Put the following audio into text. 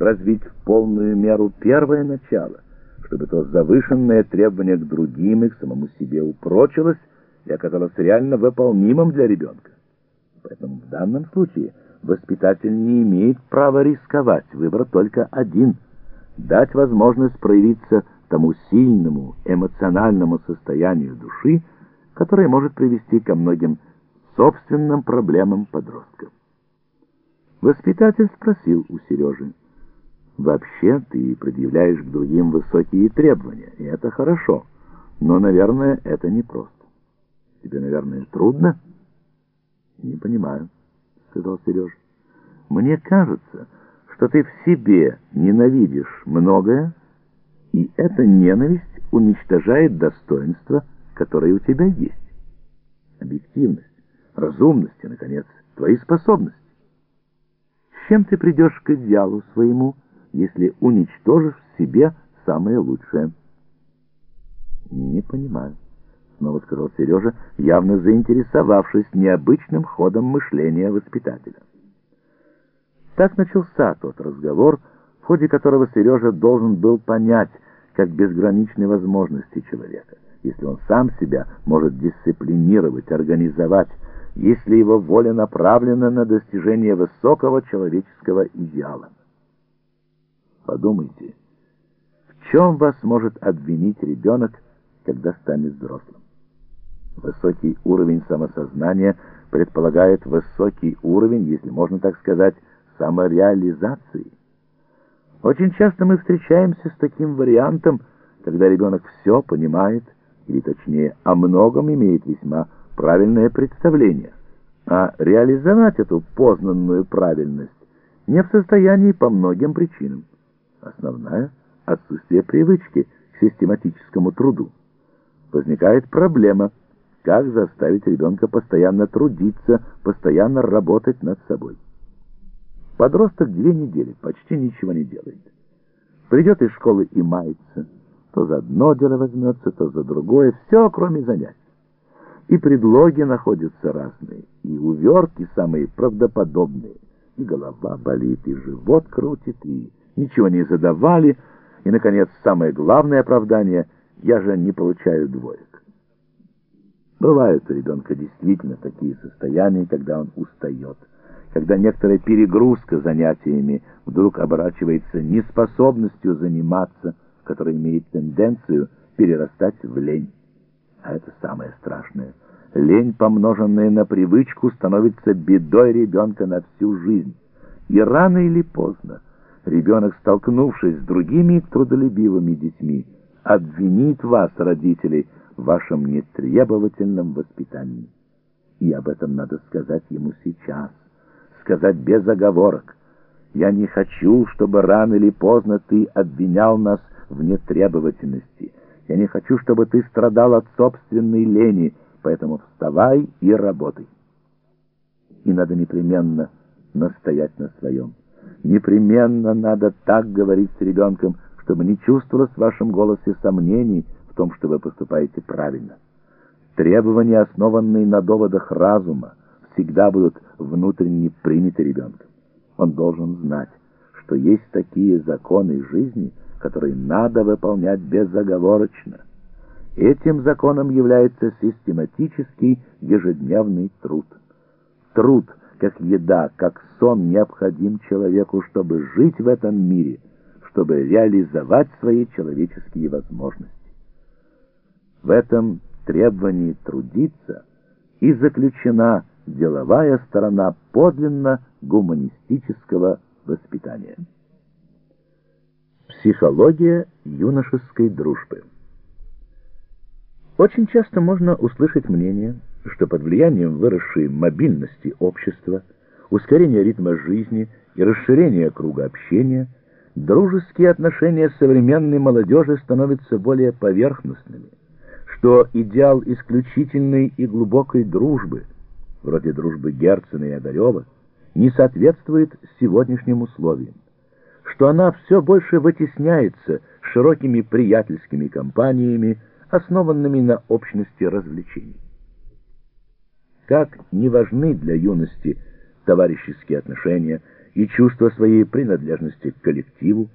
развить в полную меру первое начало, чтобы то завышенное требование к другим и к самому себе упрочилось и оказалось реально выполнимым для ребенка. Поэтому в данном случае воспитатель не имеет права рисковать, выбор только один — дать возможность проявиться тому сильному эмоциональному состоянию души, которое может привести ко многим собственным проблемам подростка. Воспитатель спросил у Сережи, «Вообще ты предъявляешь к другим высокие требования, и это хорошо, но, наверное, это непросто. Тебе, наверное, трудно?» «Не понимаю», — сказал Сережа. «Мне кажется, что ты в себе ненавидишь многое, и эта ненависть уничтожает достоинство, которое у тебя есть. Объективность, разумность и, наконец, твои способности. С чем ты придешь к идеалу своему, если уничтожишь в себе самое лучшее? Не понимаю снова сказал Сережа, явно заинтересовавшись необычным ходом мышления воспитателя. Так начался тот разговор, в ходе которого Сережа должен был понять, как безграничны возможности человека, если он сам себя может дисциплинировать, организовать, если его воля направлена на достижение высокого человеческого идеала. Подумайте, в чем вас может обвинить ребенок, когда станет взрослым? Высокий уровень самосознания предполагает высокий уровень, если можно так сказать, самореализации. Очень часто мы встречаемся с таким вариантом, когда ребенок все понимает, или точнее о многом имеет весьма правильное представление, а реализовать эту познанную правильность не в состоянии по многим причинам. Основная — отсутствие привычки к систематическому труду. Возникает проблема — как заставить ребенка постоянно трудиться, постоянно работать над собой. Подросток две недели почти ничего не делает. Придет из школы и мается. То за одно дело возьмется, то за другое. Все, кроме занятий. И предлоги находятся разные, и уверки самые правдоподобные. И голова болит, и живот крутит, и ничего не задавали. И, наконец, самое главное оправдание — я же не получаю двоек. Бывают у ребенка действительно такие состояния, когда он устает, когда некоторая перегрузка занятиями вдруг оборачивается неспособностью заниматься, которая имеет тенденцию перерастать в лень. А это самое страшное. Лень, помноженная на привычку, становится бедой ребенка на всю жизнь. И рано или поздно ребенок, столкнувшись с другими трудолюбивыми детьми, обвинит вас, родителей, в вашем нетребовательном воспитании. И об этом надо сказать ему сейчас, сказать без оговорок. Я не хочу, чтобы рано или поздно ты обвинял нас в нетребовательности. Я не хочу, чтобы ты страдал от собственной лени, поэтому вставай и работай. И надо непременно настоять на своем. Непременно надо так говорить с ребенком, чтобы не чувствовалось в вашем голосе сомнений, в том, что вы поступаете правильно. Требования, основанные на доводах разума, всегда будут внутренне приняты ребенком. Он должен знать, что есть такие законы жизни, которые надо выполнять безоговорочно. Этим законом является систематический ежедневный труд. Труд, как еда, как сон, необходим человеку, чтобы жить в этом мире, чтобы реализовать свои человеческие возможности. В этом требовании трудиться и заключена деловая сторона подлинно гуманистического воспитания. Психология юношеской дружбы Очень часто можно услышать мнение, что под влиянием выросшей мобильности общества, ускорения ритма жизни и расширения круга общения, дружеские отношения современной молодежи становятся более поверхностными что идеал исключительной и глубокой дружбы, вроде дружбы Герцена и Огарева, не соответствует сегодняшним условиям, что она все больше вытесняется широкими приятельскими компаниями, основанными на общности развлечений. Как не важны для юности товарищеские отношения и чувство своей принадлежности к коллективу,